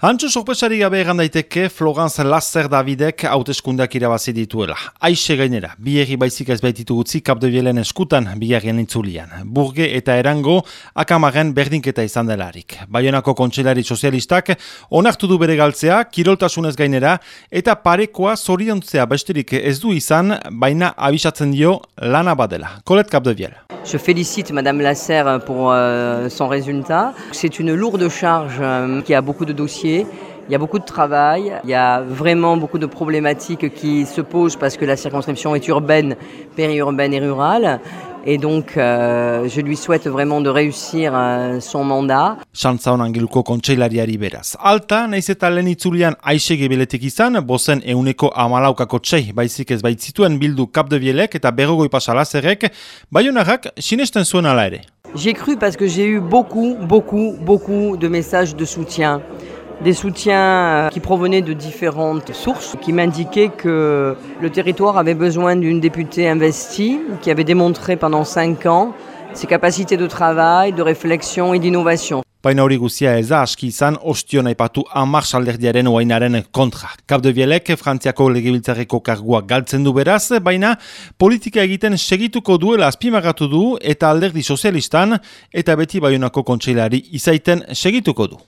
Antxo sorpresari gabe egan daiteke Florence Lasser Davidek hauteskundak irabazi dituela. Aixe gainera, bi egi baizik ez baititu gutzi kapdebielen eskutan bigarren intzulian. Burge eta erango akamaren berdinketa izan delarik. Baionako kontselari sozialistak onartu du bere galtzea, kiroltasunez gainera, eta parekoa zoriontzea besterik ez du izan, baina abisatzen dio lana badela. Kolet kapdebiel. Je félicite Madame Lasser pour euh, son résultat. C'est une lourde charge euh, qui a beaucoup de dossiers. Il y a beaucoup de travail, il y a vraiment beaucoup de problématiques qui se posent parce que la circonscription est urbaine, périurbaine et rurale. Et donc, euh, je lui souhaite vraiment de réussir euh, son mandat. Santza honan giluko kontseilariari beraz. Alta, naiz eta lehen itzulian aixe gebeletik izan, bozen euneko amalaukako txei, baizik ez baitzituen bildu kapdebielek eta berrogoi pasalazerek, baionarrak sinesten zuen ala ere? J'ai cru parce que j'ai eu beaucoup, beaucoup, beaucoup de messages de soutien. Des soutiens euh, qui provenaient de différentes sources, qui m'indiquaient que le territoire avait besoin d'une députée investie, qui avait démontré pendant cinq ans ses capacités de travail, de réflexion et d'innovation. Baina hori guzia ez da aski izan ostion aipatu amar salderdiaren oainaren kontra. Kapdebielek Frantziako legebiltzarreko kargua galtzen du beraz, baina politika egiten segituko duela azpimagatu du eta alderdi sozialistan eta beti baionako kontseilari izaiten segituko du.